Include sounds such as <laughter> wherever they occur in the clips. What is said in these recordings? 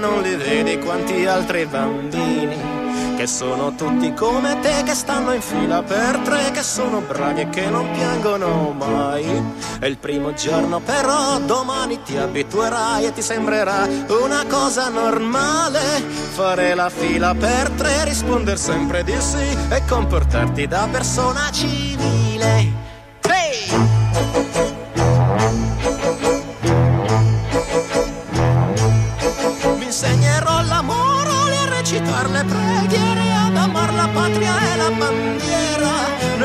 non li vedi quanti altri bambini che sono tutti come te che stanno in fila per tre che sono bravi e che non piangono mai. È il primo giorno però domani ti abituerai e ti sembrerà una cosa normale fare la fila per tre rispondere sempre di sì e comportarti da persona civile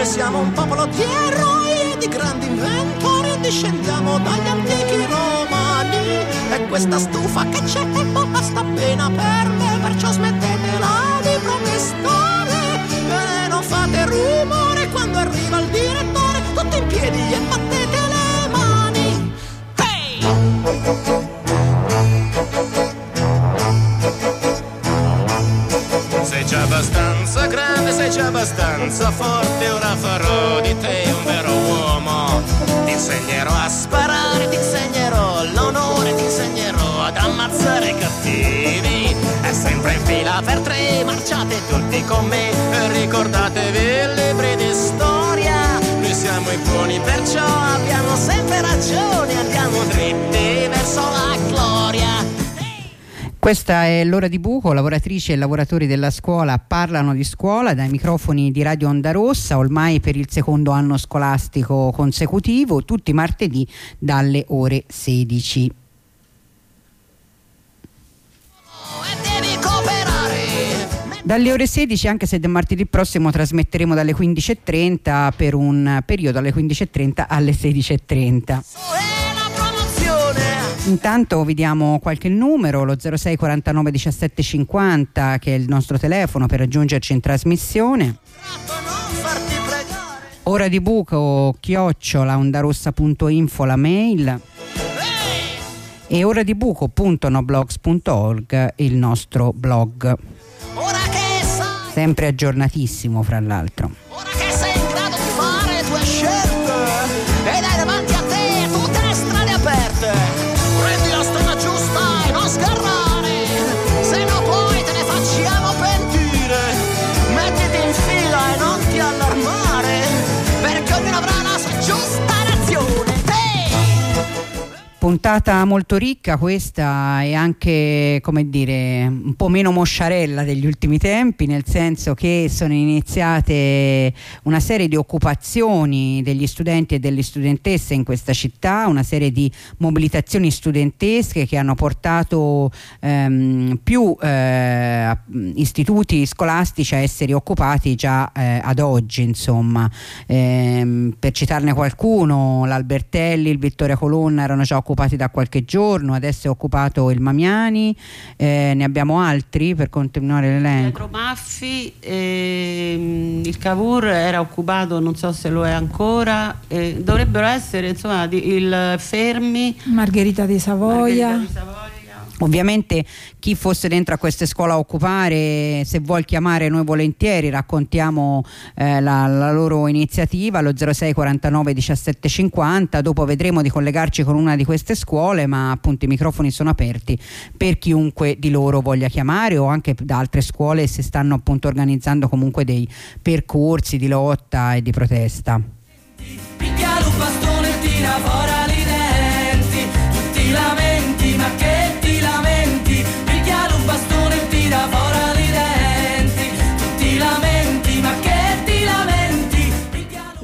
Siamo un popolo di eroi e di grandi inventori, discendiamo dagli antichi romani. E questa stufa che c'è basta appena per me, perciò smettetela di protestare. E non fate rumore quando arriva il direttore, tutti in piedi e battete le mani. Hey! Abbastanza forte, ora farò di te un vero uomo. Ti insegnerò a sparare, ti insegnerò l'onore, ti insegnerò ad ammazzare i cattivi. È sempre in fila per tre, marciate tutti con me ricordatevi i libri di storia. Noi siamo i buoni, perciò abbiamo sempre Questa è l'ora di buco, lavoratrici e lavoratori della scuola parlano di scuola dai microfoni di Radio Onda Rossa, ormai per il secondo anno scolastico consecutivo, tutti martedì dalle ore 16. Dalle ore 16, anche se del martedì prossimo trasmetteremo dalle 15.30 per un periodo alle 15.30 alle 16.30. Intanto vi diamo qualche numero, lo 06 49 17 50 che è il nostro telefono per raggiungerci in trasmissione. Ora di buco chiocciola ondarossa.info la mail e ora di buco.noblogs.org il nostro blog. Sempre aggiornatissimo fra l'altro. Puntata molto ricca questa e anche come dire un po' meno mosciarella degli ultimi tempi nel senso che sono iniziate una serie di occupazioni degli studenti e delle studentesse in questa città una serie di mobilitazioni studentesche che hanno portato ehm, più eh, istituti scolastici a essere occupati già eh, ad oggi insomma. Ehm, per citarne qualcuno l'Albertelli, il Vittoria Colonna erano già occupati occupati da qualche giorno, adesso è occupato il Mamiani, eh, ne abbiamo altri per continuare l'elenco. Pietro Maffi, ehm, il Cavour era occupato, non so se lo è ancora, eh, dovrebbero essere insomma il Fermi, Margherita di Savoia. Margherita di Savoia Ovviamente chi fosse dentro a queste scuole a occupare, se vuol chiamare noi volentieri, raccontiamo eh, la, la, loro iniziativa allo 06 49 17 50, dopo vedremo di collegarci con una di queste scuole, ma appunto i microfoni sono aperti per chiunque di loro voglia chiamare o anche da altre scuole se stanno appunto organizzando comunque dei percorsi di lotta e di protesta.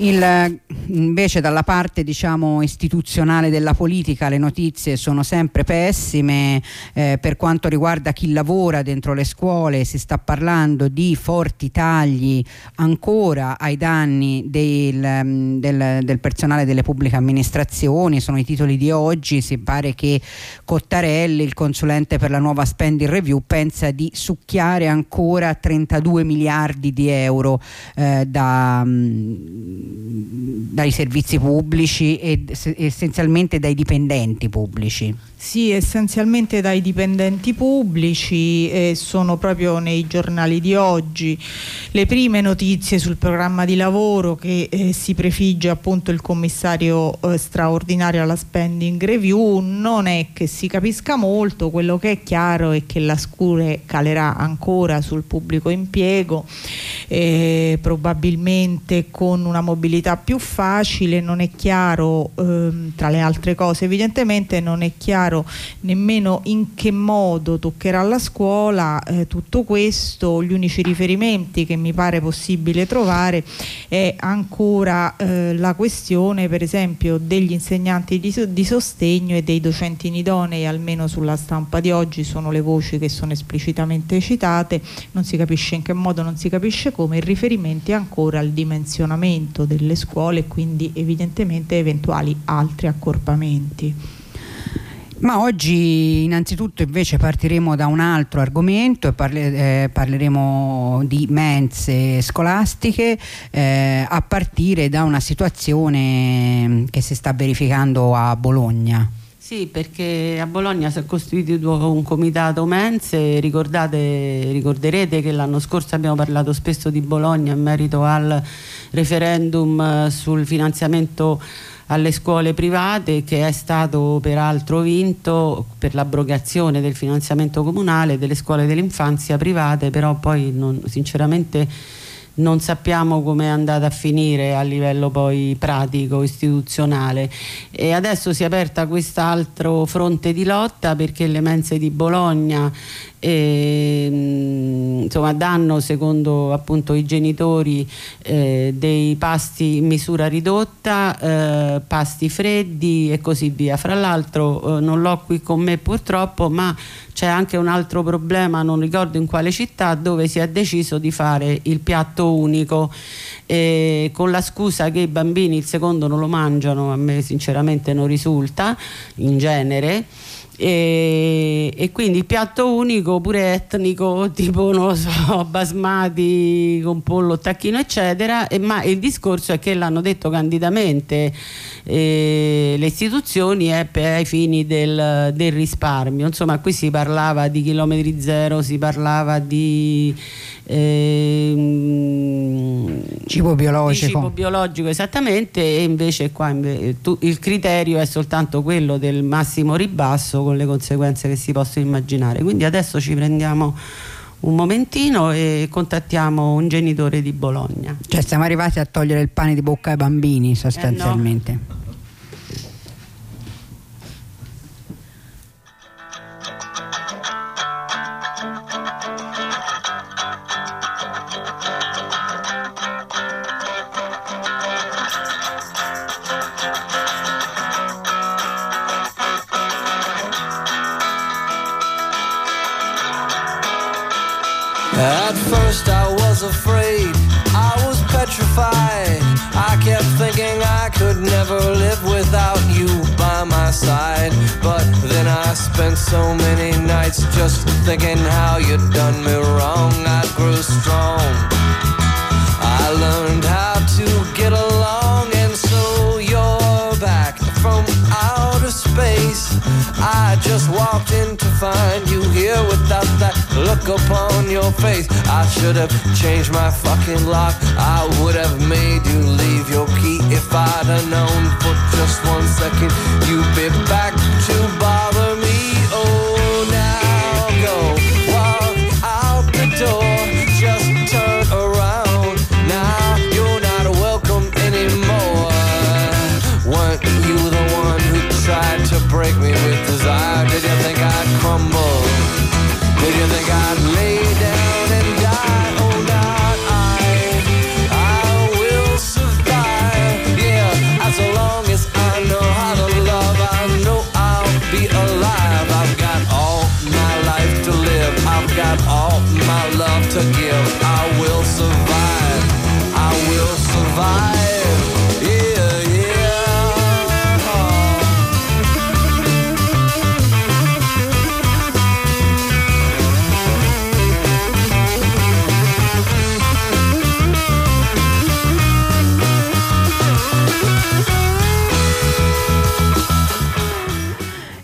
Il invece dalla parte diciamo, istituzionale della politica le notizie sono sempre pessime eh, per quanto riguarda chi lavora dentro le scuole si sta parlando di forti tagli ancora ai danni del, del, del personale delle pubbliche amministrazioni sono i titoli di oggi si pare che Cottarelli il consulente per la nuova spending review pensa di succhiare ancora 32 miliardi di euro eh, da, mm, dai servizi pubblici e essenzialmente dai dipendenti pubblici. Sì, essenzialmente dai dipendenti pubblici, eh, sono proprio nei giornali di oggi le prime notizie sul programma di lavoro che eh, si prefigge appunto il commissario eh, straordinario alla spending review, non è che si capisca molto, quello che è chiaro è che la scure calerà ancora sul pubblico impiego, eh, probabilmente con una mobilità più facile, non è chiaro ehm, tra le altre cose evidentemente non è chiaro nemmeno in che modo toccherà la scuola eh, tutto questo, gli unici riferimenti che mi pare possibile trovare è ancora eh, la questione per esempio degli insegnanti di, di sostegno e dei docenti inidonei, almeno sulla stampa di oggi sono le voci che sono esplicitamente citate, non si capisce in che modo, non si capisce come, il riferimento è ancora al dimensionamento delle scuole e quindi evidentemente eventuali altri accorpamenti. Ma oggi innanzitutto invece partiremo da un altro argomento e parle, eh, parleremo di mense scolastiche eh, a partire da una situazione che si sta verificando a Bologna. Sì, perché a Bologna si è costituito un comitato mense, ricorderete che l'anno scorso abbiamo parlato spesso di Bologna in merito al referendum sul finanziamento alle scuole private che è stato peraltro vinto per l'abrogazione del finanziamento comunale delle scuole dell'infanzia private, però poi non, sinceramente non sappiamo come è andata a finire a livello poi pratico, istituzionale e adesso si è aperta quest'altro fronte di lotta perché le mense di Bologna e, mm, insomma, danno secondo appunto i genitori eh, dei pasti in misura ridotta, eh, pasti freddi e così via. Fra l'altro eh, non l'ho qui con me purtroppo, ma c'è anche un altro problema, non ricordo in quale città, dove si è deciso di fare il piatto unico. Con la scusa che i bambini il secondo non lo mangiano, a me sinceramente non risulta in genere e, e, quindi il piatto unico pure etnico <laughs> tipo non so basmati con pollo tacchino eccetera. E, ma il discorso è che l'hanno detto candidamente eh, le istituzioni è per ai fini del, del, risparmio. Insomma qui si parlava di chilometri zero si parlava di eh, cibo biologico. cibo biologico esattamente e invece qua tu, il criterio è soltanto quello del massimo ribasso con le conseguenze che si possono immaginare quindi adesso ci prendiamo un momentino e contattiamo un genitore di Bologna cioè siamo arrivati a togliere il pane di bocca ai bambini sostanzialmente eh no. Petrified. I kept thinking I could never live without you by my side. But then I spent so many nights just thinking how you'd done me wrong. I grew strong. I learned how I just walked in to find you here without that look upon your face. I should have changed my fucking lock. I would have made you leave your key if I'd have known for just one second you'd be back to bother me. Oh, now go walk out the door. Just turn around. Now you're not welcome anymore. Weren't you the one who tried to break me mumble. Did you think I'd leave?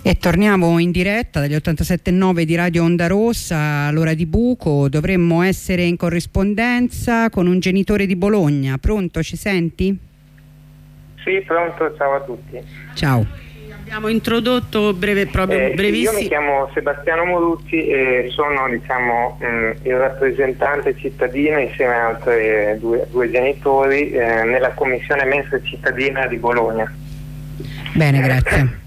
E torniamo in diretta dagli 87.9 di Radio Onda Rossa all'ora di buco. Dovremmo essere in corrispondenza con un genitore di Bologna. Pronto, ci senti? Sì, pronto, ciao a tutti. Ciao. Abbiamo introdotto breve, proprio eh, brevissimo. Io mi chiamo Sebastiano Morucci e sono diciamo, mh, mm, il rappresentante cittadino insieme a altri due, due genitori eh, nella commissione mensa cittadina di Bologna. Bene, grazie.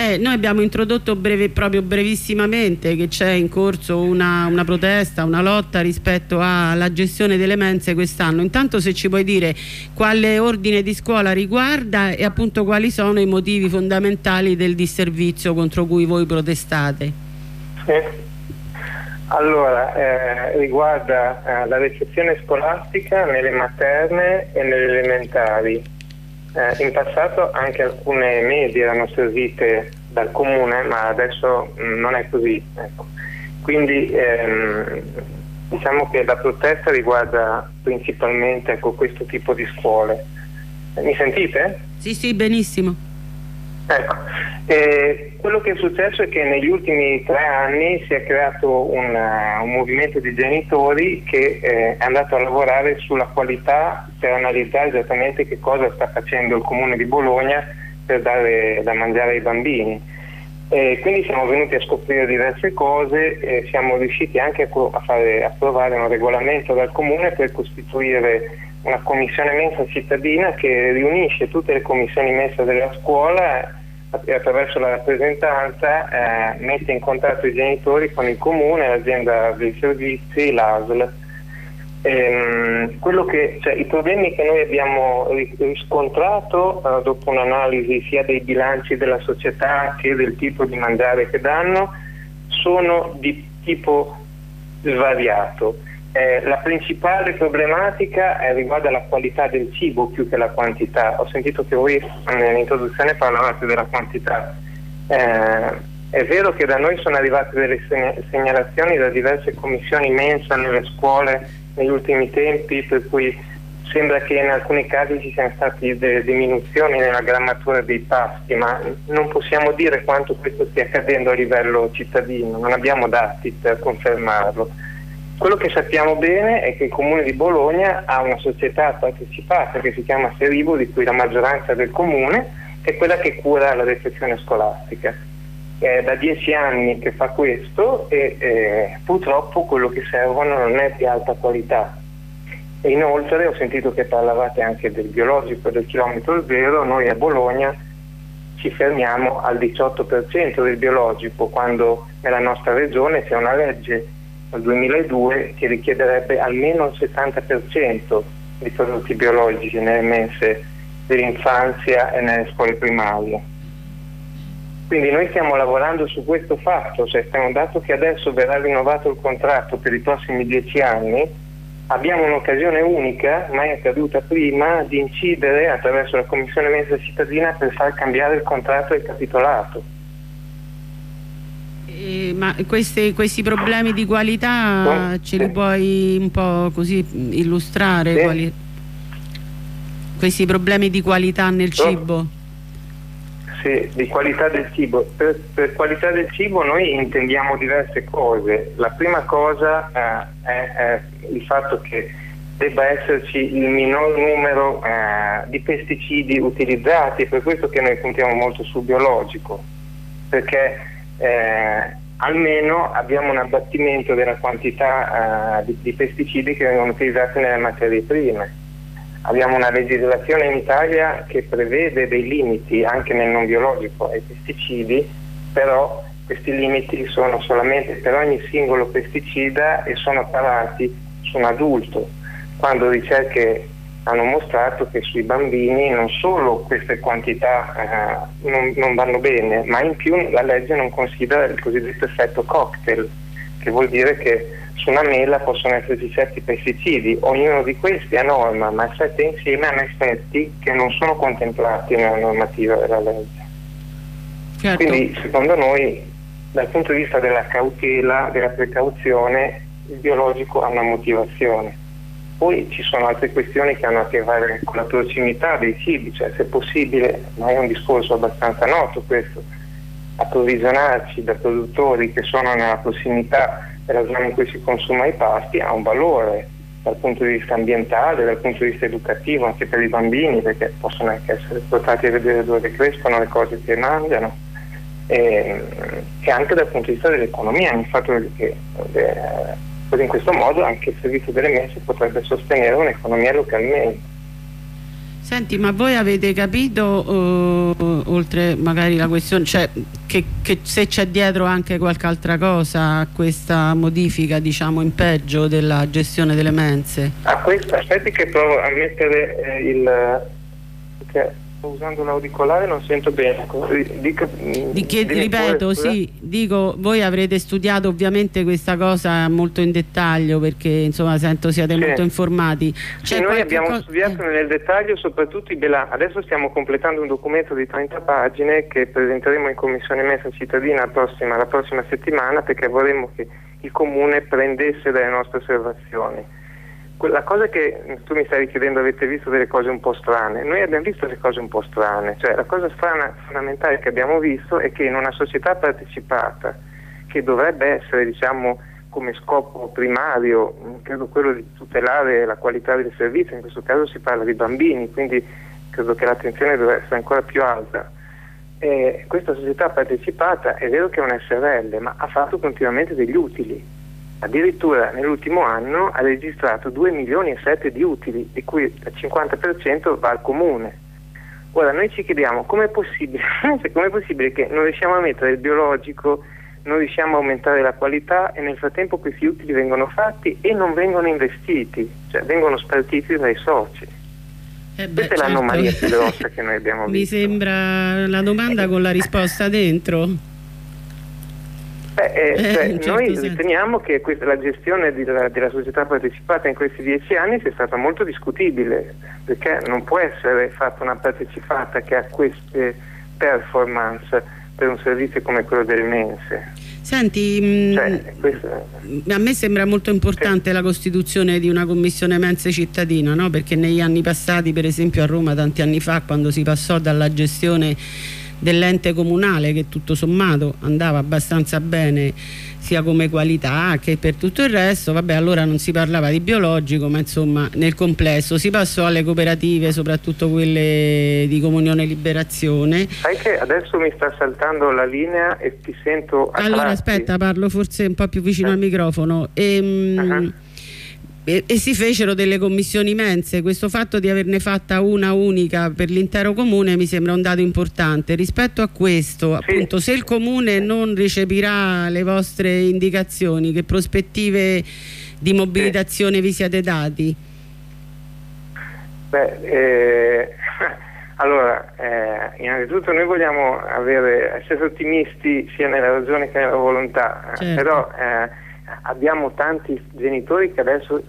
Eh, noi abbiamo introdotto breve, proprio brevissimamente che c'è in corso una, una, protesta, una lotta rispetto alla gestione delle mense quest'anno. Intanto se ci puoi dire quale ordine di scuola riguarda e appunto quali sono i motivi fondamentali del disservizio contro cui voi protestate. Sì. Allora, eh, riguarda eh, la ricezione scolastica nelle materne e nelle elementari eh, in passato anche alcune medie erano servite dal comune, ma adesso mm, non è così. Ecco. Quindi ehm, diciamo che la protesta riguarda principalmente ecco, questo tipo di scuole. Mi sentite? Sì, sì, benissimo. Ecco, eh, quello che è successo è che negli ultimi tre anni si è creato una, un movimento di genitori che eh, è andato a lavorare sulla qualità per analizzare esattamente che cosa sta facendo il comune di Bologna per dare da mangiare ai bambini. Eh, quindi siamo venuti a scoprire diverse cose e siamo riusciti anche a, a fare approvare un regolamento dal comune per costituire una commissione mensa cittadina che riunisce tutte le commissioni mensa della scuola attraverso la rappresentanza eh, mette in contatto i genitori con il comune, l'azienda dei servizi, l'ASL. Ehm, che, cioè, I problemi che noi abbiamo riscontrato eh, dopo un'analisi sia dei bilanci della società che del tipo di mangiare che danno sono di tipo svariato. Eh, la principale problematica eh, riguarda la qualità del cibo più che la quantità. Ho sentito che voi nell'introduzione parlavate della quantità. Eh, è vero che da noi sono arrivate delle segnalazioni da diverse commissioni mensa nelle scuole negli ultimi tempi, per cui sembra che in alcuni casi ci siano state delle diminuzioni nella grammatura dei pasti, ma non possiamo dire quanto questo stia accadendo a livello cittadino, non abbiamo dati per confermarlo. Quello che sappiamo bene è che il Comune di Bologna ha una società partecipata che si chiama Serivo, di cui la maggioranza del Comune è quella che cura la recepzione scolastica. È da dieci anni che fa questo e eh, purtroppo quello che servono non è di alta qualità. E inoltre ho sentito che parlavate anche del biologico del chilometro zero, noi a Bologna ci fermiamo al 18% del biologico, quando nella nostra regione c'è una legge al 2002 che richiederebbe almeno il 70% di prodotti biologici nelle mense dell'infanzia e nelle scuole primarie. Quindi noi stiamo lavorando su questo fatto, cioè stiamo, dato che adesso verrà rinnovato il contratto per i prossimi dieci anni, abbiamo un'occasione unica, mai accaduta prima, di incidere attraverso la Commissione Mensa Cittadina per far cambiare il contratto del capitolato eh, ma questi, questi, problemi di qualità ce li puoi un po' così illustrare? Sì. Quali... Questi problemi di qualità nel cibo? Sì, di qualità del cibo. Per, per, qualità del cibo noi intendiamo diverse cose. La prima cosa eh, è, è, il fatto che debba esserci il minor numero eh, di pesticidi utilizzati, è per questo che noi puntiamo molto sul biologico, perché eh, almeno abbiamo un abbattimento della quantità eh, di, di, pesticidi che vengono utilizzati nelle materie prime. Abbiamo una legislazione in Italia che prevede dei limiti anche nel non biologico ai pesticidi, però questi limiti sono solamente per ogni singolo pesticida e sono parati su un adulto, quando ricerche hanno mostrato che sui bambini non solo queste quantità eh, non, non, vanno bene, ma in più la legge non considera il cosiddetto effetto cocktail, che vuol dire che su una mela possono esserci certi pesticidi, ognuno di questi a norma, ma sette insieme hanno effetti che non sono contemplati nella normativa della legge. Certo. Quindi secondo noi dal punto di vista della cautela, della precauzione, il biologico ha una motivazione poi ci sono altre questioni che hanno a che fare con la prossimità dei cibi, cioè se possibile, ma è un discorso abbastanza noto questo, approvvigionarci da produttori che sono nella prossimità della zona in cui si consuma i pasti ha un valore dal punto di vista ambientale, dal punto di vista educativo, anche per i bambini, perché possono anche essere portati a vedere dove crescono le cose che mangiano, e, e anche dal punto di vista dell'economia, il fatto che eh, in questo modo anche il servizio delle messe potrebbe sostenere un'economia localmente. Senti, ma voi avete capito, uh, oltre magari la questione, cioè che, che se c'è dietro anche qualche altra cosa a questa modifica, diciamo, in peggio della gestione delle mense? A questo, aspetti che provo a mettere eh, il... Perché Sto usando l'auricolare non sento bene. Dica, di che, ripeto, sì, dico, voi avrete studiato ovviamente questa cosa molto in dettaglio perché insomma sento siete sì. molto informati. Sì, noi abbiamo studiato nel dettaglio soprattutto i bilanci. Adesso stiamo completando un documento di 30 pagine che presenteremo in Commissione Messa Cittadina la prossima, la prossima settimana perché vorremmo che il Comune prendesse dalle nostre osservazioni la cosa che tu mi stai chiedendo, avete visto delle cose un po' strane, noi abbiamo visto delle cose un po' strane, cioè la cosa strana fondamentale che abbiamo visto è che in una società partecipata, che dovrebbe essere diciamo come scopo primario, credo quello di tutelare la qualità del servizio, in questo caso si parla di bambini, quindi credo che l'attenzione dovrebbe essere ancora più alta. Eh, questa società partecipata è vero che è un SRL, ma ha fatto continuamente degli utili addirittura nell'ultimo anno ha registrato 2 milioni e 7 di utili, di cui il 50% va al comune. Ora noi ci chiediamo com'è possibile, <laughs> com'è possibile che non riusciamo a mettere il biologico, non riusciamo a aumentare la qualità e nel frattempo questi utili vengono fatti e non vengono investiti, cioè vengono spartiti dai soci. Eh beh, Questa è certo. l'anomalia più grossa che noi abbiamo <laughs> visto. Mi sembra la domanda con la risposta dentro. Beh, eh, cioè, certo noi riteniamo che questa, la gestione della, della, società partecipata in questi dieci anni sia stata molto discutibile, perché non può essere fatta una partecipata che ha queste performance per un servizio come quello del mense. Senti, mm, cioè, questa... a me sembra molto importante sì. la costituzione di una commissione mense cittadina, no? perché negli anni passati, per esempio a Roma tanti anni fa, quando si passò dalla gestione dell'ente comunale che tutto sommato andava abbastanza bene sia come qualità che per tutto il resto, vabbè allora non si parlava di biologico ma insomma nel complesso si passò alle cooperative soprattutto quelle di Comunione e Liberazione. Sai che adesso mi sta saltando la linea e ti sento... Allora aspetta parlo forse un po' più vicino eh. al microfono. E, uh -huh e, e, si fecero delle commissioni immense. Questo fatto di averne fatta una unica per l'intero comune mi sembra un dato importante. Rispetto a questo, sì. appunto, se il comune non recepirà le vostre indicazioni, che prospettive di mobilitazione sì. vi siete dati? Beh, eh, <laughs> allora, eh, innanzitutto noi vogliamo avere, essere ottimisti sia nella ragione che nella volontà, certo. però eh, abbiamo tanti genitori che adesso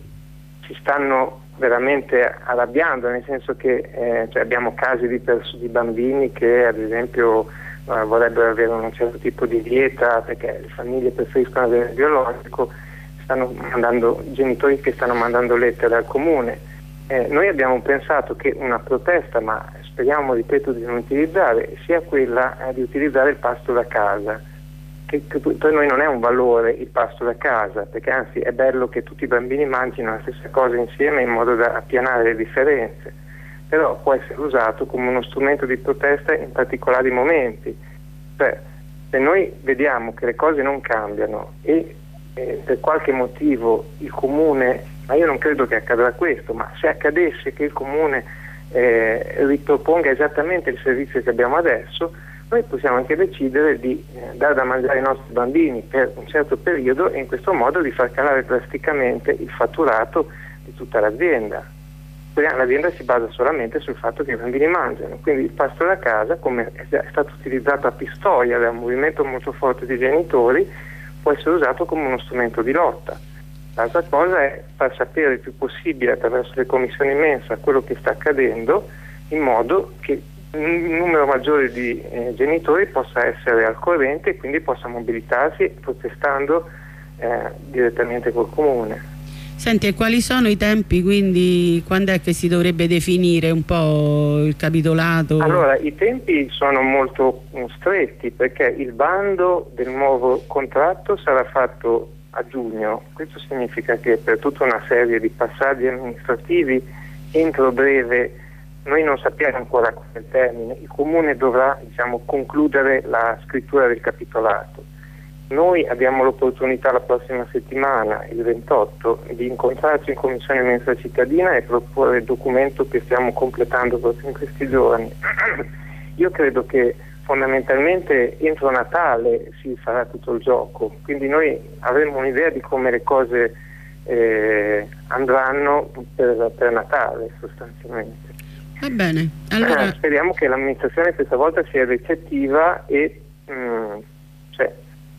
si stanno veramente arrabbiando, nel senso che eh, cioè abbiamo casi di, di, bambini che ad esempio eh, vorrebbero avere un certo tipo di dieta perché le famiglie preferiscono avere il biologico, mandando, genitori che stanno mandando lettere al comune. Eh, noi abbiamo pensato che una protesta, ma speriamo, ripeto, di non utilizzare, sia quella eh, di utilizzare il pasto da casa che, che per noi non è un valore il pasto da casa, perché anzi è bello che tutti i bambini mangino la stessa cosa insieme in modo da appianare le differenze, però può essere usato come uno strumento di protesta in particolari momenti. Cioè, se noi vediamo che le cose non cambiano e eh, per qualche motivo il comune, ma io non credo che accadrà questo, ma se accadesse che il comune eh, riproponga esattamente il servizio che abbiamo adesso, noi possiamo anche decidere di eh, dare da mangiare ai nostri bambini per un certo periodo e in questo modo di far calare drasticamente il fatturato di tutta l'azienda. L'azienda si basa solamente sul fatto che i bambini mangiano, quindi il pasto da casa, come è stato utilizzato a Pistoia da un movimento molto forte di genitori, può essere usato come uno strumento di lotta. L'altra cosa è far sapere il più possibile attraverso le commissioni mensa quello che sta accadendo in modo che un numero maggiore di eh, genitori possa essere al corrente e quindi possa mobilitarsi protestando eh, direttamente col comune. Senti, e quali sono i tempi, quindi quando è che si dovrebbe definire un po' il capitolato? Allora, i tempi sono molto mm, stretti perché il bando del nuovo contratto sarà fatto a giugno. Questo significa che per tutta una serie di passaggi amministrativi entro breve noi non sappiamo ancora quel termine, il comune dovrà diciamo, concludere la scrittura del capitolato. Noi abbiamo l'opportunità la prossima settimana, il 28, di incontrarci in Commissione Mensa Cittadina e proporre il documento che stiamo completando proprio in questi giorni. <clears throat> Io credo che fondamentalmente entro Natale si farà tutto il gioco, quindi noi avremo un'idea di come le cose eh, andranno per, per, Natale sostanzialmente. Va bene, allora... eh, speriamo che l'amministrazione questa volta sia recettiva e mh, mm, cioè,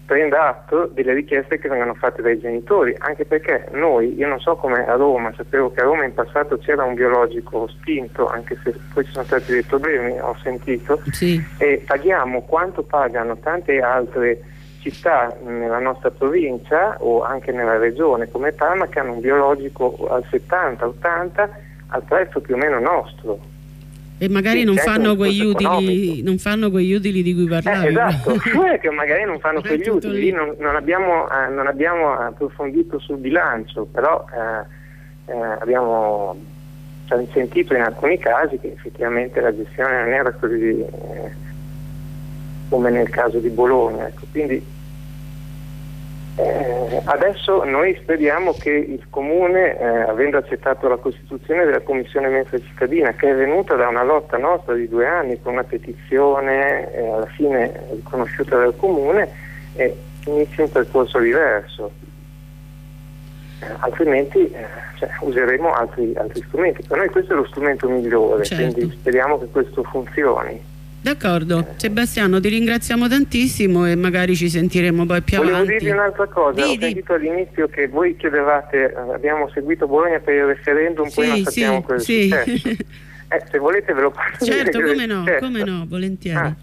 prenda atto delle richieste che vengono fatte dai genitori, anche perché noi, io non so come a Roma, sapevo che a Roma in passato c'era un biologico spinto, anche se poi ci sono stati dei problemi, ho sentito, sì. e paghiamo quanto pagano tante altre città nella nostra provincia o anche nella regione come Parma che hanno un biologico al 70-80 al prezzo più o meno nostro e magari sì, non, fanno utili, non, fanno quegli utili, di cui parlavi. Eh, esatto, <laughs> che magari non fanno quegli utili, non, non, abbiamo, eh, non, abbiamo, approfondito sul bilancio, però eh, eh, abbiamo sentito in alcuni casi che effettivamente la gestione non era così eh, come nel caso di Bologna. Ecco. Quindi eh, adesso noi speriamo che il Comune, eh, avendo accettato la costituzione della Commissione Mensa Cittadina, che è venuta da una lotta nostra di due anni con una petizione eh, alla fine riconosciuta dal Comune, inizi un percorso diverso. Eh, altrimenti eh, cioè, useremo altri, altri, strumenti. Per noi questo è lo strumento migliore, certo. quindi speriamo che questo funzioni. D'accordo, Sebastiano ti ringraziamo tantissimo e magari ci sentiremo poi più Volevo avanti. Volevo dirvi un'altra cosa, di, ho sentito all'inizio che voi chiedevate, eh, abbiamo seguito Bologna per il referendum, sì, poi non sappiamo sì, cosa sì. è successo. <laughs> eh, se volete ve lo posso certo, dire. come no, come no, volentieri. Ah,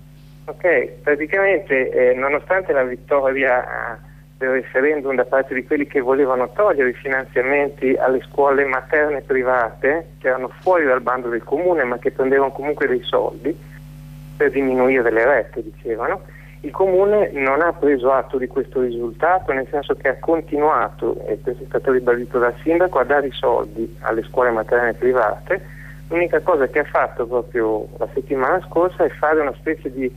ok, praticamente eh, nonostante la vittoria eh, del referendum da parte di quelli che volevano togliere i finanziamenti alle scuole materne private, che erano fuori dal bando del comune ma che prendevano comunque dei soldi, per diminuire le rette, dicevano. Il Comune non ha preso atto di questo risultato, nel senso che ha continuato, e questo è stato ribadito dal sindaco, a dare i soldi alle scuole materne private. L'unica cosa che ha fatto proprio la settimana scorsa è fare una specie di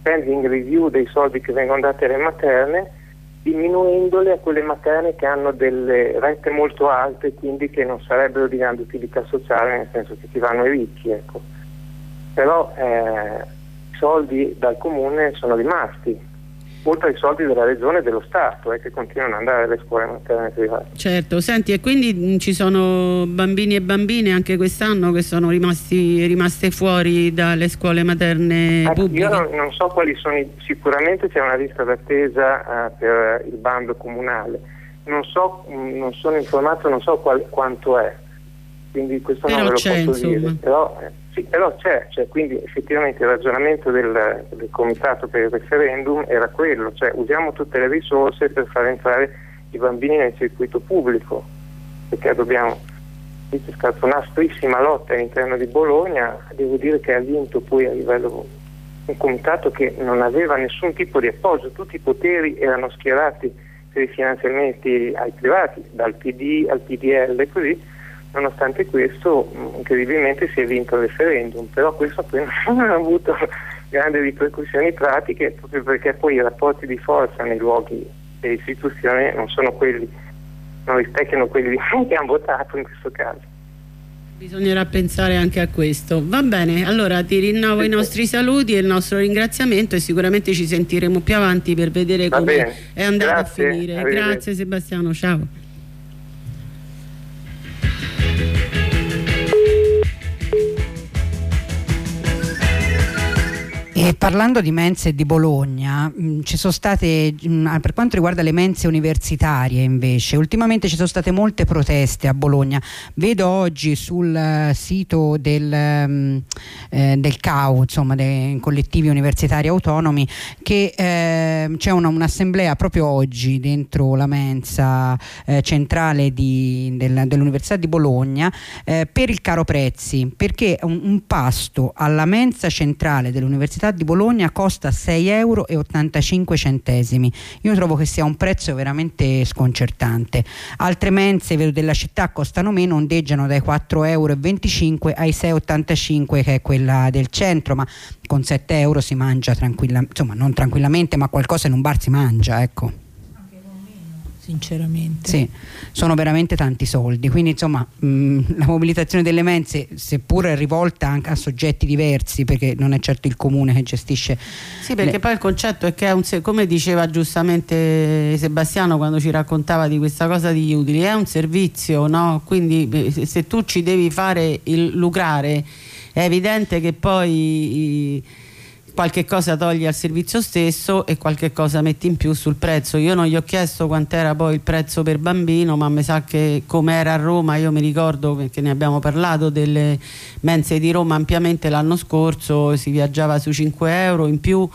spending review dei soldi che vengono dati alle materne, diminuendole a quelle materne che hanno delle rette molto alte, quindi che non sarebbero di grande utilità sociale, nel senso che ti vanno i ricchi. Ecco. Però eh, soldi dal comune sono rimasti, oltre ai soldi della regione e dello Stato eh, che continuano ad andare alle scuole materne private. Certo, senti e quindi mh, ci sono bambini e bambine anche quest'anno che sono rimasti, rimaste fuori dalle scuole materne eh, pubbliche? Io non, non, so quali sono, i, sicuramente c'è una lista d'attesa eh, per il bando comunale, non, so, mh, non sono informato, non so qual, quanto è, quindi questo però non ve lo posso dire. Però, eh, sì, però c'è, c'è, quindi effettivamente il ragionamento del, del, comitato per il referendum era quello, cioè usiamo tutte le risorse per far entrare i bambini nel circuito pubblico, perché dobbiamo, c'è stata un'asprissima lotta all'interno di Bologna, devo dire che ha vinto poi a livello un comitato che non aveva nessun tipo di appoggio, tutti i poteri erano schierati per i finanziamenti ai privati, dal PD al PDL e così, Nonostante questo, mm, incredibilmente si è vinto il referendum, però questo poi <laughs> non ha avuto grandi ripercussioni pratiche proprio perché poi i rapporti di forza nei luoghi dell'istituzione non sono quelli, non rispecchiano quelli <laughs> che hanno votato in questo caso. Bisognerà pensare anche a questo. Va bene, allora ti rinnovo i nostri saluti e il nostro ringraziamento e sicuramente ci sentiremo più avanti per vedere come è andato a finire. Grazie Sebastiano, ciao. E parlando di mense di Bologna, mh, mm, ci sono state, mh, mm, per quanto riguarda le mense universitarie invece, ultimamente ci sono state molte proteste a Bologna. Vedo oggi sul uh, sito del, um, eh, del CAU, insomma, dei collettivi universitari autonomi, che eh, c'è una, un'assemblea proprio oggi dentro la mensa eh, centrale di, del, dell'Università di Bologna eh, per il caro prezzi, perché un, un pasto alla mensa centrale dell'Università Di Bologna costa 6,85 euro. Io trovo che sia un prezzo veramente sconcertante. Altre mense della città costano meno, ondeggiano dai 4,25 euro ai 6,85 che è quella del centro, ma con 7 euro si mangia tranquillamente, insomma non tranquillamente, ma qualcosa in un bar si mangia, ecco sinceramente. Sì, sono veramente tanti soldi, quindi insomma mh, mm, la mobilitazione delle mense, seppur è rivolta anche a soggetti diversi, perché non è certo il comune che gestisce. Sì, perché le... poi il concetto è che è un, come diceva giustamente Sebastiano quando ci raccontava di questa cosa di utili, è un servizio, no? Quindi se tu ci devi fare il lucrare, è evidente che poi qualche cosa togli al servizio stesso e qualche cosa metti in più sul prezzo. Io non gli ho chiesto quant'era poi il prezzo per bambino, ma mi sa che come era a Roma, io mi ricordo perché ne abbiamo parlato delle mense di Roma ampiamente l'anno scorso, si viaggiava su 5 euro in più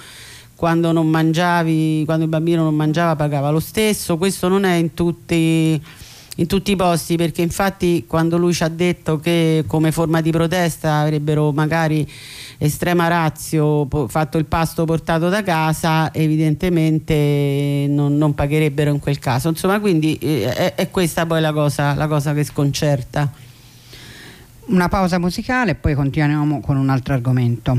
quando mangiavi, quando il bambino non mangiava pagava lo stesso, questo non è in tutti in tutti i posti perché infatti quando lui ci ha detto che come forma di protesta avrebbero magari estrema razio fatto il pasto portato da casa evidentemente non, non pagherebbero in quel caso. Insomma quindi eh, è, è, questa poi la cosa, la cosa che sconcerta. Una pausa musicale e poi continuiamo con un altro argomento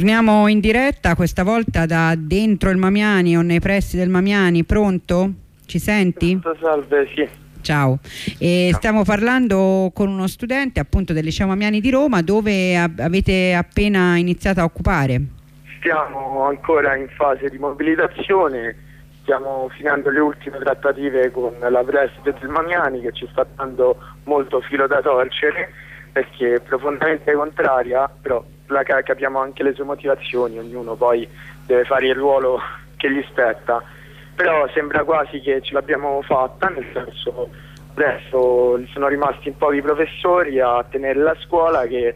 Torniamo in diretta, questa volta da dentro il Mamiani o nei pressi del Mamiani. Pronto? Ci senti? Salve, sì. Ciao, e stiamo parlando con uno studente appunto del liceo Mamiani di Roma dove avete appena iniziato a occupare. Stiamo ancora in fase di mobilitazione, stiamo finendo le ultime trattative con la preside del Mamiani che ci sta dando molto filo da torcere perché è profondamente contraria, però la, capiamo anche le sue motivazioni, ognuno poi deve fare il ruolo che gli spetta, però sembra quasi che ce l'abbiamo fatta, nel senso adesso sono rimasti in pochi professori a tenere la scuola che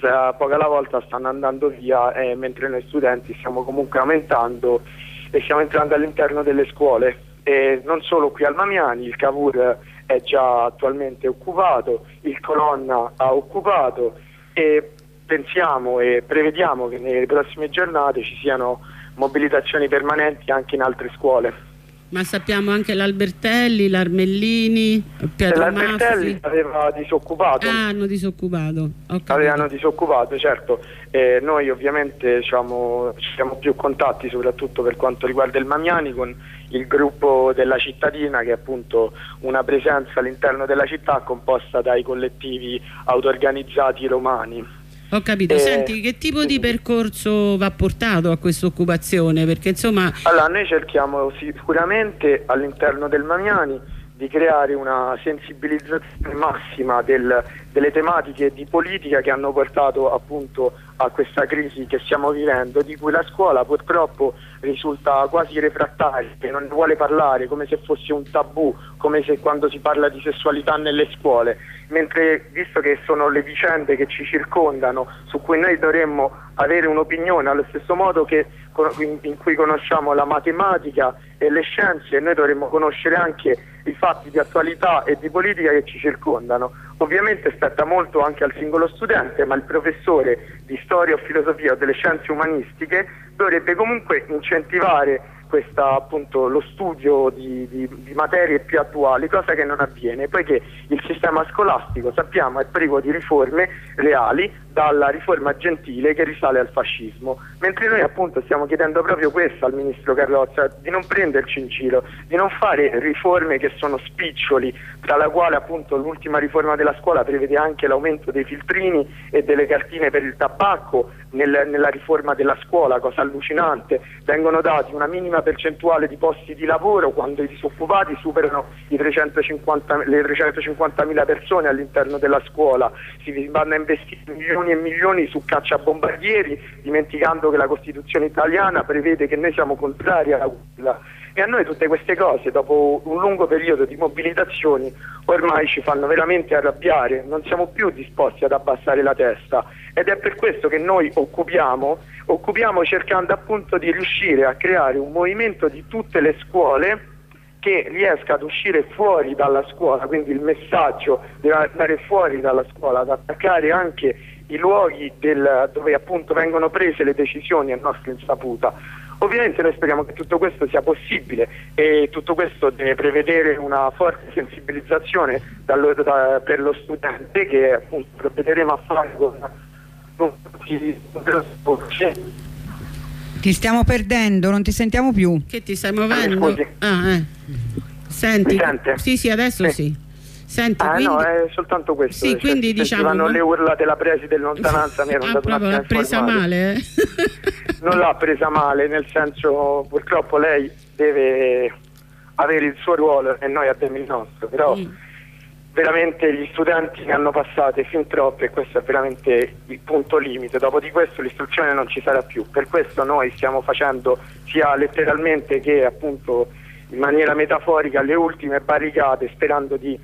poca alla volta stanno andando via eh, mentre noi studenti stiamo comunque aumentando e stiamo entrando all'interno delle scuole. E non solo qui al Mamiani, il Cavour è già attualmente occupato, il Colonna ha occupato e pensiamo e prevediamo che nelle prossime giornate ci siano mobilitazioni permanenti anche in altre scuole. Ma sappiamo anche l'Albertelli, l'Armellini, Pietro L'Albertelli aveva disoccupato. Ah, hanno disoccupato. Avevano disoccupato, certo. Eh, noi ovviamente diciamo, abbiamo più contatti soprattutto per quanto riguarda il Mamiani con il gruppo della cittadina che è appunto una presenza all'interno della città composta dai collettivi auto-organizzati romani. Ho capito, eh, senti che tipo di percorso va portato a questa occupazione? Perché insomma... Allora noi cerchiamo sicuramente all'interno del Mamiani di creare una sensibilizzazione massima del, delle tematiche di politica che hanno portato appunto a questa crisi che stiamo vivendo, di cui la scuola purtroppo risulta quasi refrattaria, che non vuole parlare come se fosse un tabù, come se quando si parla di sessualità nelle scuole, mentre visto che sono le vicende che ci circondano, su cui noi dovremmo avere un'opinione allo stesso modo che in cui conosciamo la matematica e le scienze, noi dovremmo conoscere anche i fatti di attualità e di politica che ci circondano. Ovviamente spetta molto anche al singolo studente, ma il professore di storia o filosofia o delle scienze umanistiche dovrebbe comunque incentivare questa, appunto, lo studio di, di, di, materie più attuali, cosa che non avviene, poiché il sistema scolastico sappiamo è privo di riforme reali dalla riforma gentile che risale al fascismo, mentre noi appunto stiamo chiedendo proprio questo al ministro Carrozza, di non prenderci in giro, di non fare riforme che sono spiccioli, tra la quale appunto l'ultima riforma della scuola prevede anche l'aumento dei filtrini e delle cartine per il tabacco nel, nella riforma della scuola, cosa allucinante, vengono dati una minima percentuale di posti di lavoro quando i disoccupati superano i 350, le 350.000 persone all'interno della scuola, si vanno a investire milioni e milioni su cacciabombardieri, dimenticando che la Costituzione italiana prevede che noi siamo contrari alla. E a noi tutte queste cose, dopo un lungo periodo di mobilitazioni, ormai ci fanno veramente arrabbiare, non siamo più disposti ad abbassare la testa. Ed è per questo che noi occupiamo, occupiamo cercando appunto di riuscire a creare un movimento di tutte le scuole che riesca ad uscire fuori dalla scuola, quindi il messaggio deve andare fuori dalla scuola, ad attaccare anche i luoghi del, dove appunto vengono prese le decisioni a nostra insaputa. Ovviamente noi speriamo che tutto questo sia possibile e tutto questo deve prevedere una forte sensibilizzazione dallo, da, per lo studente che appunto provvederemo a fare con ti stiamo perdendo, non ti sentiamo più. Che ti stai muovendo? Ah, eh. Senti. Sì, sì, adesso sì. sì. Senti, ah, quindi... no, è soltanto questo. Sì, cioè, quindi diciamo... Ma... le urla della preside in lontananza mi ero ah, proprio l'ha presa male, eh? Non l'ha presa male, nel senso purtroppo lei deve avere il suo ruolo e noi abbiamo il nostro, però mm. veramente gli studenti ne hanno passate fin troppe e questo è veramente il punto limite, dopo di questo l'istruzione non ci sarà più, per questo noi stiamo facendo sia letteralmente che appunto in maniera metaforica le ultime barricate sperando di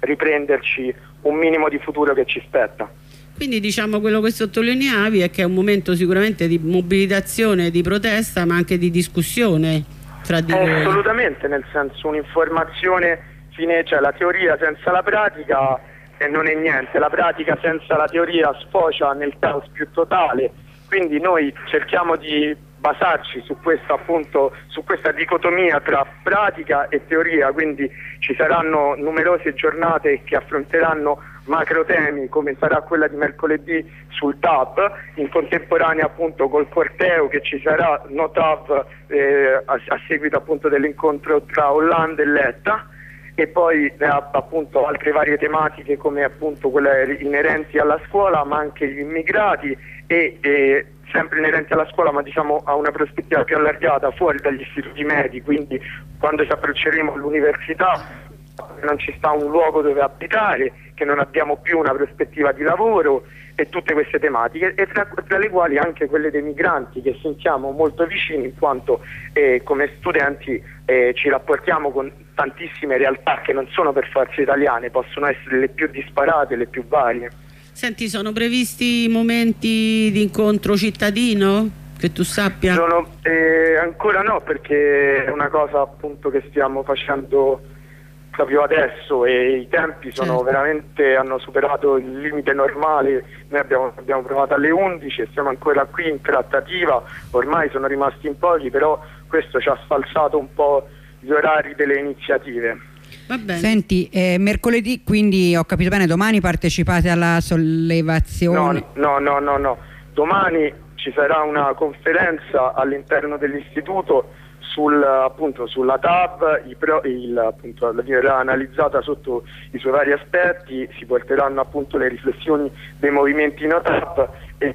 riprenderci un minimo di futuro che ci spetta. Quindi diciamo quello che sottolineavi è che è un momento sicuramente di mobilitazione, di protesta, ma anche di discussione tra di voi. Assolutamente, nel senso un'informazione fine, cioè la teoria senza la pratica e non è niente, la pratica senza la teoria sfocia nel caos più totale, quindi noi cerchiamo di basarci su, questo, appunto, su questa dicotomia tra pratica e teoria, quindi ci saranno numerose giornate che affronteranno macro temi come sarà quella di mercoledì sul TAV, in contemporanea appunto col corteo che ci sarà no TAV eh, a, a, seguito appunto dell'incontro tra Hollande e Letta e poi eh, appunto altre varie tematiche come appunto quelle inerenti alla scuola ma anche gli immigrati e, e sempre inerenti alla scuola ma diciamo a una prospettiva più allargata fuori dagli istituti medi quindi quando ci approcceremo all'università non ci sta un luogo dove abitare, che non abbiamo più una prospettiva di lavoro e tutte queste tematiche e tra, tra le quali anche quelle dei migranti che sentiamo molto vicini in quanto eh, come studenti eh, ci rapportiamo con tantissime realtà che non sono per forza italiane, possono essere le più disparate, le più varie. Senti, sono previsti momenti di incontro cittadino? Che tu sappia? Sono, eh, ancora no, perché è una cosa appunto che stiamo facendo proprio adesso e i tempi sono certo. veramente hanno superato il limite normale noi abbiamo, abbiamo, provato alle 11 e siamo ancora qui in trattativa ormai sono rimasti in pochi però questo ci ha sfalsato un po' gli orari delle iniziative Senti, eh, mercoledì quindi ho capito bene, domani partecipate alla sollevazione? No, no, no, no, no. domani ci sarà una conferenza all'interno dell'istituto sul, appunto, sulla TAB pro, il, appunto, verrà analizzata sotto i suoi vari aspetti, si porteranno appunto le riflessioni dei movimenti no TAB e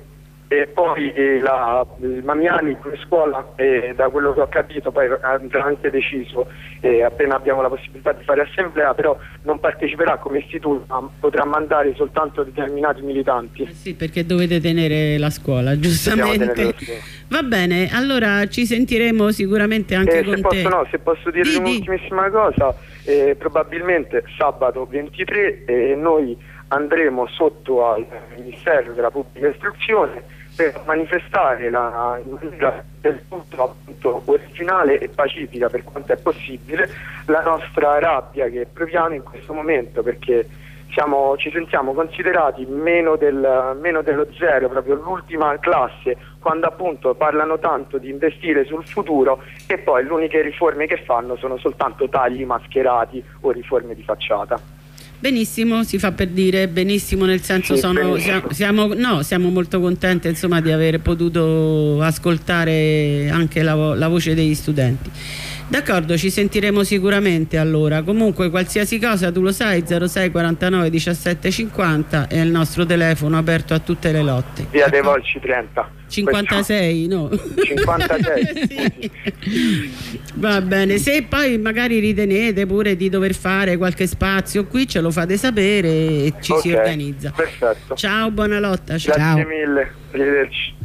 e poi eh, la, il Mamiani come scuola eh, da quello che ho capito poi andrà anche deciso eh, appena abbiamo la possibilità di fare assemblea però non parteciperà come istituto ma potrà mandare soltanto determinati militanti. Eh sì perché dovete tenere la scuola giustamente. va bene allora ci sentiremo sicuramente anche eh, con se te. posso, no, se posso dire un'ultimissima cosa eh, probabilmente sabato 23 noi andremo sotto al Ministero della Pubblica Istruzione per manifestare la, maniera del tutto appunto, originale e pacifica per quanto è possibile la nostra rabbia che proviamo in questo momento perché siamo, ci sentiamo considerati meno, del, meno dello zero, proprio l'ultima classe, quando appunto parlano tanto di investire sul futuro e poi le uniche riforme che fanno sono soltanto tagli mascherati o riforme di facciata. Benissimo, si fa per dire benissimo nel senso sì, sono, siamo, no, siamo, molto contenti insomma, di aver potuto ascoltare anche la, la voce degli studenti. D'accordo, ci sentiremo sicuramente allora. Comunque qualsiasi cosa tu lo sai, 06 49 17 50 è il nostro telefono aperto a tutte le lotte. Via dei Volci 30. 56, no? 56. <laughs> sì. Va bene, se poi magari ritenete pure di dover fare qualche spazio qui ce lo fate sapere e ci okay, si organizza. Perfetto. Ciao, buona lotta. Ciao. Grazie mille, arrivederci.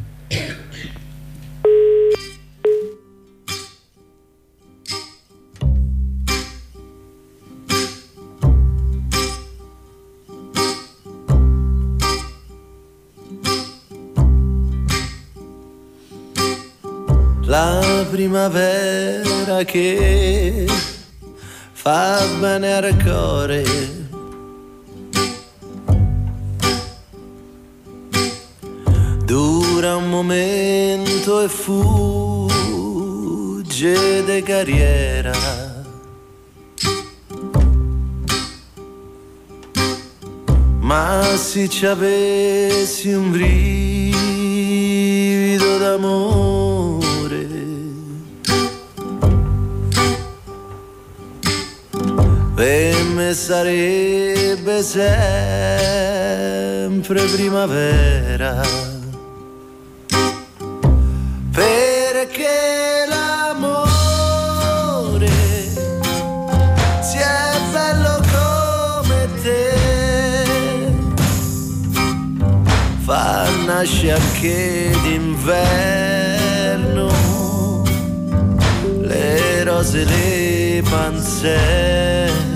La primavera che fa bene al cuore. Dura un momento e fugge de carriera. Ma se ci avessi un brivido d'amore per me sarebbe sempre primavera. Perché l'amore si è bello come te, fa nascere anche d'inverno le rose le Leben.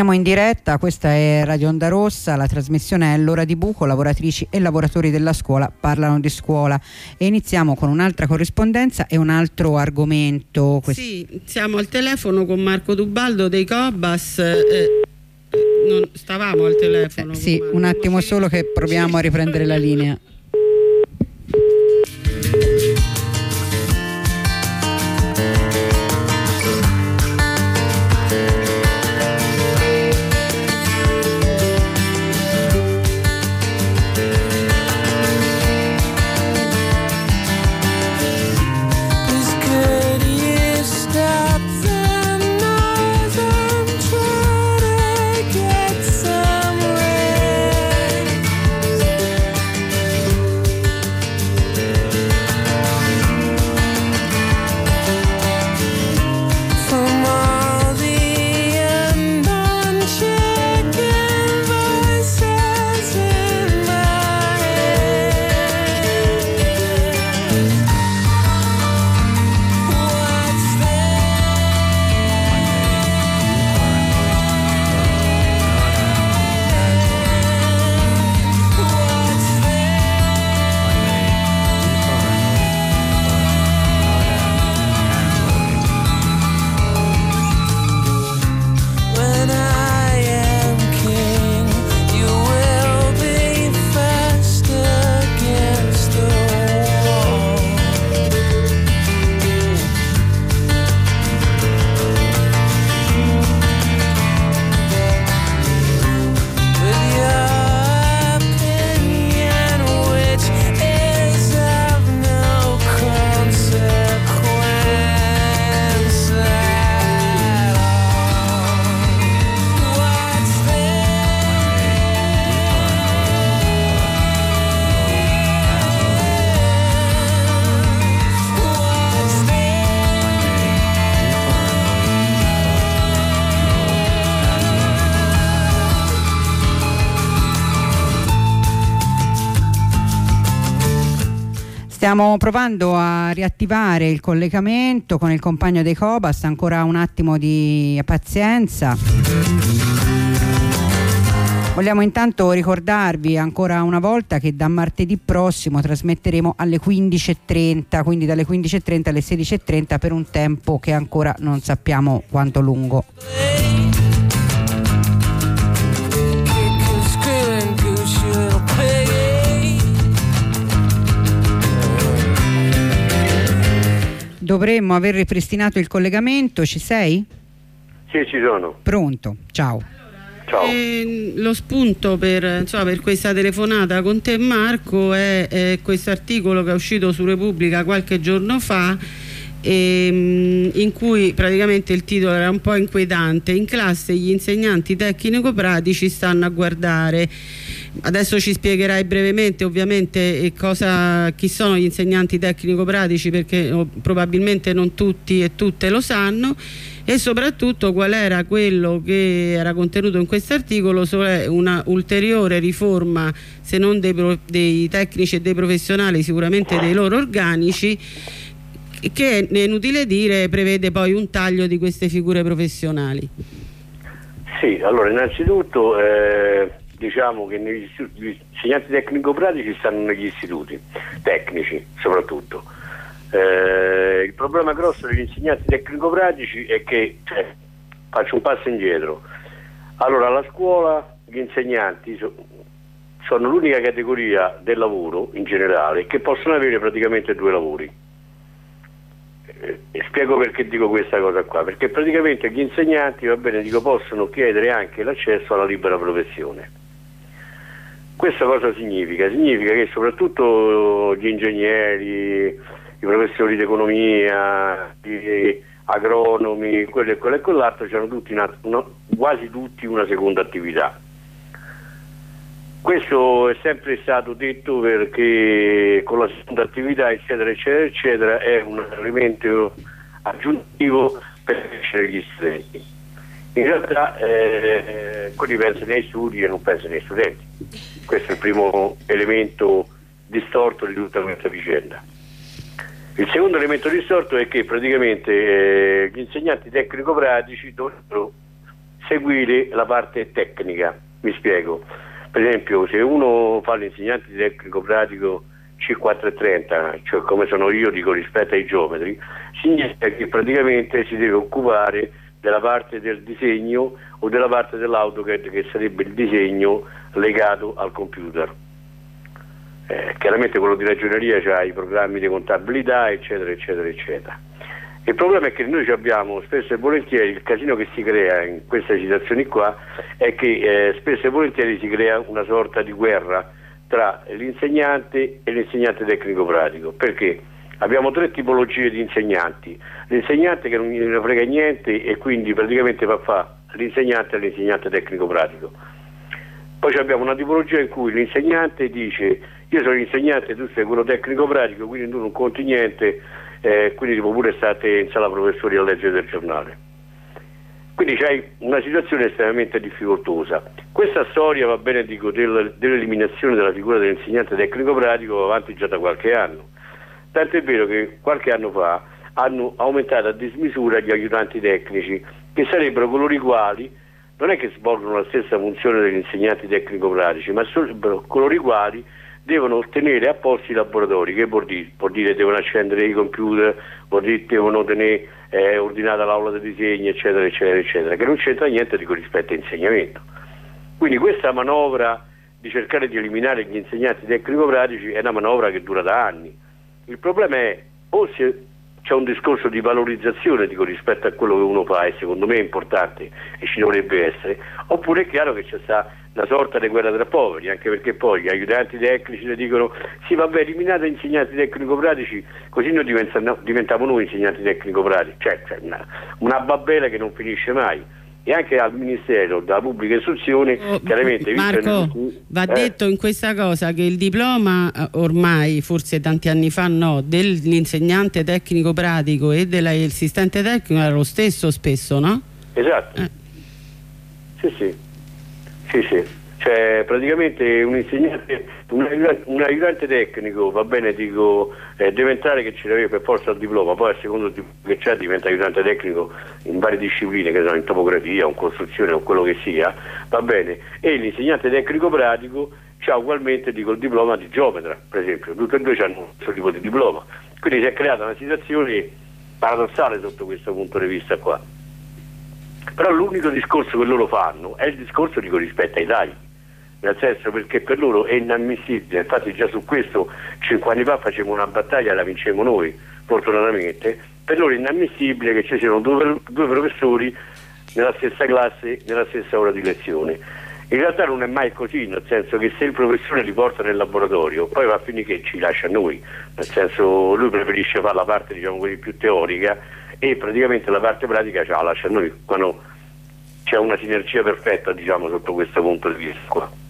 Torniamo in diretta, questa è Radio Onda Rossa, la trasmissione è L'ora di buco, lavoratrici e lavoratori della scuola parlano di scuola e iniziamo con un'altra corrispondenza e un altro argomento. Sì, siamo al telefono con Marco Dubaldo dei Cobas. Eh, non, stavamo al telefono. Eh, sì, un attimo solo che proviamo a riprendere la linea. Stiamo provando a riattivare il collegamento con il compagno dei Cobas, ancora un attimo di pazienza. Vogliamo intanto ricordarvi ancora una volta che da martedì prossimo trasmetteremo alle 15.30, quindi dalle 15.30 alle 16.30 per un tempo che ancora non sappiamo quanto lungo. Dovremmo aver ripristinato il collegamento. Ci sei? Sì, ci sono. Pronto, ciao. Ciao. Eh, lo spunto per, insomma, per, questa telefonata con te Marco è, è questo articolo che è uscito su Repubblica qualche giorno fa ehm, in cui praticamente il titolo era un po' inquietante in classe gli insegnanti tecnico-pratici stanno a guardare adesso ci spiegherai brevemente ovviamente cosa, chi sono gli insegnanti tecnico-pratici perché oh, probabilmente non tutti e tutte lo sanno e soprattutto qual era quello che era contenuto in questo articolo cioè una ulteriore riforma se non dei, dei tecnici e dei professionali sicuramente dei loro organici che è inutile dire prevede poi un taglio di queste figure professionali. Sì, allora innanzitutto eh, diciamo che negli gli insegnanti tecnico-pratici stanno negli istituti tecnici soprattutto. Eh, il problema grosso degli insegnanti tecnico-pratici è che, cioè, faccio un passo indietro, allora alla scuola gli insegnanti so, sono l'unica categoria del lavoro in generale che possono avere praticamente due lavori eh, spiego perché dico questa cosa qua, perché praticamente gli insegnanti va bene, dico, possono chiedere anche l'accesso alla libera professione. Questo cosa significa? Significa che soprattutto gli ingegneri, i professori di economia, gli agronomi, quello e quello e quell'altro, hanno tutti una, una, quasi tutti una seconda attività questo è sempre stato detto perché con la seconda attività eccetera eccetera eccetera è un elemento aggiuntivo per crescere gli studenti. In realtà eh, quelli pensano ai studi e non pensano ai studenti. Questo è il primo elemento distorto di tutta questa vicenda. Il secondo elemento distorto è che praticamente eh, gli insegnanti tecnico-pratici dovrebbero seguire la parte tecnica. Mi spiego. Per esempio, se uno fa l'insegnante di tecnico pratico C430, cioè come sono io dico rispetto ai geometri, significa che praticamente si deve occupare della parte del disegno o della parte dell'AutoCAD che sarebbe il disegno legato al computer. Eh, chiaramente quello di ragioneria ha i programmi di contabilità, eccetera, eccetera, eccetera. Il problema è che noi abbiamo spesso e volentieri il casino che si crea in queste situazioni qua è che eh, spesso e volentieri si crea una sorta di guerra tra l'insegnante e l'insegnante tecnico pratico. Perché? Abbiamo tre tipologie di insegnanti. L'insegnante che non ne frega niente e quindi praticamente fa fare l'insegnante all'insegnante tecnico pratico. Poi abbiamo una tipologia in cui l'insegnante dice io sono insegnante, tu sei quello tecnico pratico, quindi tu non conti niente, eh, quindi tipo pure state in sala professori a leggere del giornale. Quindi c'hai una situazione estremamente difficoltosa. Questa storia, va bene, dico, del, dell'eliminazione della figura dell'insegnante tecnico pratico va avanti già da qualche anno. Tanto è vero che qualche anno fa hanno aumentato a dismisura gli aiutanti tecnici, che sarebbero coloro i quali non è che svolgono la stessa funzione degli insegnanti tecnico pratici, ma sarebbero coloro i quali devono ottenere apposti i laboratori, che vuol dire? Vuol dire devono accendere i computer, vuol dire devono tenere eh, ordinata l'aula di disegno, eccetera, eccetera, eccetera, che non c'entra niente di rispetto all'insegnamento. Quindi questa manovra di cercare di eliminare gli insegnanti tecnico-pratici è una manovra che dura da anni. Il problema è o se c'è un discorso di valorizzazione dico, rispetto a quello che uno fa e secondo me è importante e ci dovrebbe essere, oppure è chiaro che c'è sta una sorta di guerra tra poveri, anche perché poi gli aiutanti tecnici le dicono sì vabbè eliminate gli insegnanti tecnico-pratici così noi diventiamo, diventiamo noi insegnanti tecnico-pratici, cioè, cioè una, una babbela che non finisce mai e anche al Ministero della Pubblica Istruzione oh, chiaramente Marco nel... va eh. detto in questa cosa che il diploma eh, ormai forse tanti anni fa no dell'insegnante tecnico pratico e dell'assistente tecnico era lo stesso spesso no? esatto eh. sì sì sì, sì, cioè praticamente un insegnante, un aiutante, un aiutante tecnico, va bene, dico, eh, deve entrare che ci deve per forza il diploma, poi a secondo che c'è diventa aiutante tecnico in varie discipline, che sono in topografia, o in costruzione o quello che sia, va bene, e l'insegnante tecnico pratico ha ugualmente dico, il diploma di geometra, per esempio, tutti e due hanno questo tipo di diploma. Quindi si è creata una situazione paradossale sotto questo punto di vista qua. Però l'unico discorso che loro fanno è il discorso di rispetto ai tagli, nel senso perché per loro è inammissibile, infatti già su questo cinque anni fa facevamo una battaglia e la vincemmo noi, fortunatamente, per loro è inammissibile che ci siano due, due professori nella stessa classe, nella stessa ora di lezione. In realtà non è mai così, nel senso che se il professore li porta nel laboratorio, poi va a finire che ci lascia a noi, nel senso lui preferisce fare la parte diciamo così, più teorica e praticamente la parte pratica ce la lascia a noi quando c'è una sinergia perfetta diciamo sotto questo punto di vista.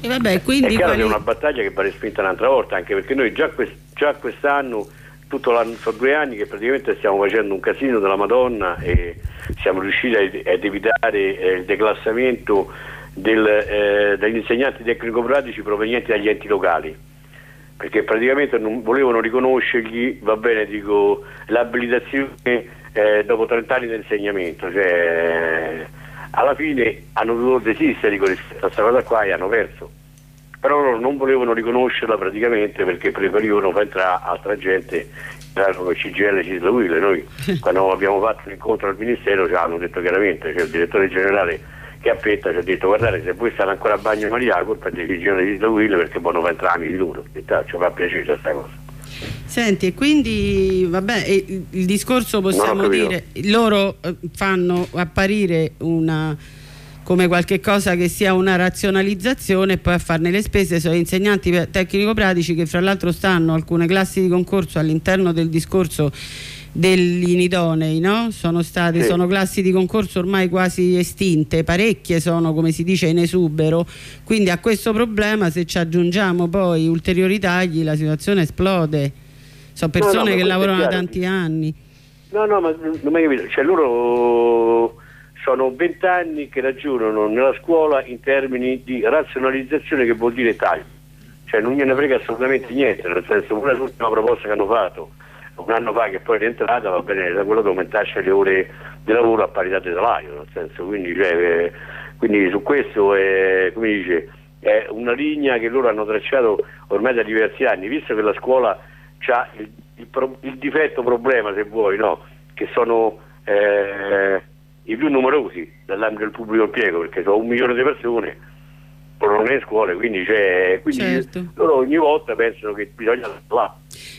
E vabbè, quindi è chiaro quali... che è una battaglia che va respinta un'altra volta anche perché noi già, quest già quest'anno tutto l'anno, sono due anni che praticamente stiamo facendo un casino della Madonna e siamo riusciti ad evitare eh, il declassamento del, eh, degli insegnanti tecnico-pratici provenienti dagli enti locali. Perché praticamente non volevano riconoscergli, va bene, dico, l'abilitazione eh, dopo 30 anni di insegnamento, cioè, alla fine hanno dovuto desistere di questa cosa qua e hanno perso. Però loro non volevano riconoscerla praticamente perché preferivano far entrare altra gente come CGL Cisla Will. Noi <laughs> quando abbiamo fatto l'incontro al Ministero ci hanno detto chiaramente, cioè il direttore generale che a Petta ci ha detto guardate se voi state ancora a bagno Maria colpa è decisione di Will perché poi non va entrare di loro e ci fa piacere questa cosa Senti, e quindi vabbè, il discorso possiamo dire, loro eh, fanno apparire una come qualche cosa che sia una razionalizzazione e poi a farne le spese sono insegnanti tecnico-pratici che fra l'altro stanno alcune classi di concorso all'interno del discorso degli inidonei, no? Sono, state, sì. sono classi di concorso ormai quasi estinte, parecchie sono come si dice in esubero, quindi a questo problema se ci aggiungiamo poi ulteriori tagli la situazione esplode. Sono persone no, no, che lavorano da tanti anmi. No, no, ma non mi capito, cioè loro sono vent'anni che ragionano nella scuola in termini di razionalizzazione che vuol dire taglio, cioè non gliene frega assolutamente niente, nel senso pure l'ultima proposta che hanno fatto un anno fa che poi è rientrata, va bene, da quello che aumentasce le ore di lavoro a parità di salario, nel senso, quindi, cioè, eh, quindi su questo è, come dice, è una linea che loro hanno tracciato ormai da diversi anni, visto che la scuola ha il, il, il, difetto problema, se vuoi, no? che sono eh, i più numerosi dall'ambito del pubblico impiego, perché sono un milione di persone non nelle scuole, quindi, quindi certo. loro ogni volta pensano che bisogna là.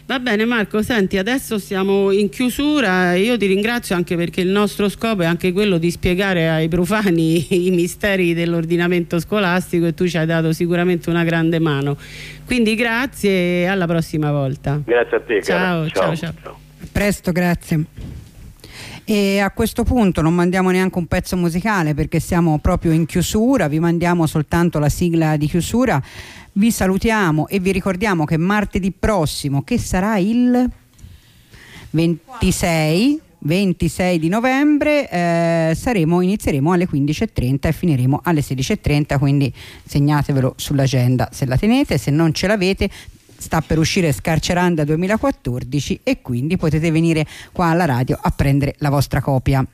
Va bene Marco, senti, adesso siamo in chiusura, io ti ringrazio anche perché il nostro scopo è anche quello di spiegare ai profani <laughs> i misteri dell'ordinamento scolastico e tu ci hai dato sicuramente una grande mano. Quindi grazie e alla prossima volta. Grazie a te. ciao, ciao. ciao. ciao. Presto, grazie. E a questo punto non mandiamo neanche un pezzo musicale perché siamo proprio in chiusura, vi mandiamo soltanto la sigla di chiusura. Vi salutiamo e vi ricordiamo che martedì prossimo, che sarà il 26, 26 di novembre eh, saremo, inizieremo alle 15.30 e finiremo alle 16.30 quindi segnatevelo sull'agenda se la tenete se non ce l'avete sta per uscire Scarceranda 2014 e quindi potete venire qua alla radio a prendere la vostra copia.